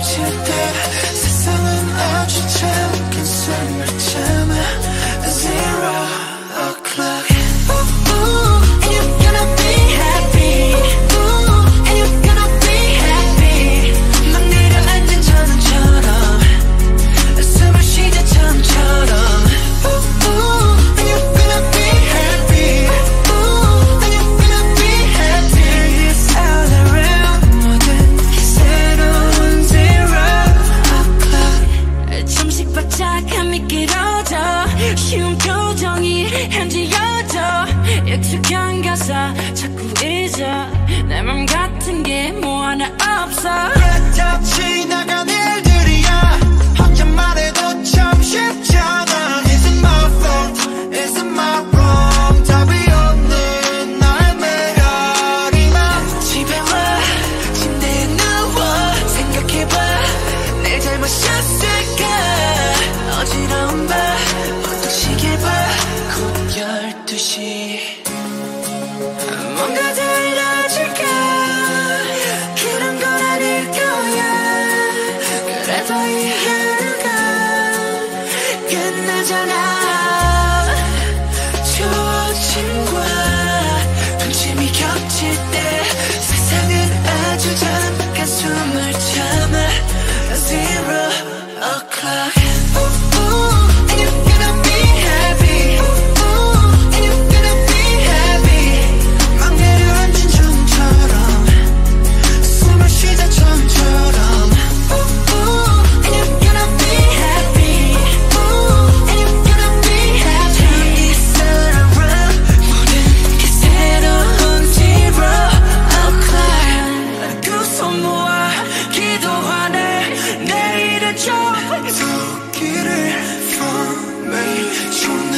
you there. 키운 표정이 현지여져 익숙한 가사 자꾸 잊어. 내맘 같은 게 뭐 하나 없어. 그저 지나간 일들 알잖아. 좋은 친구와 군침이 겹칠 때 길을 for me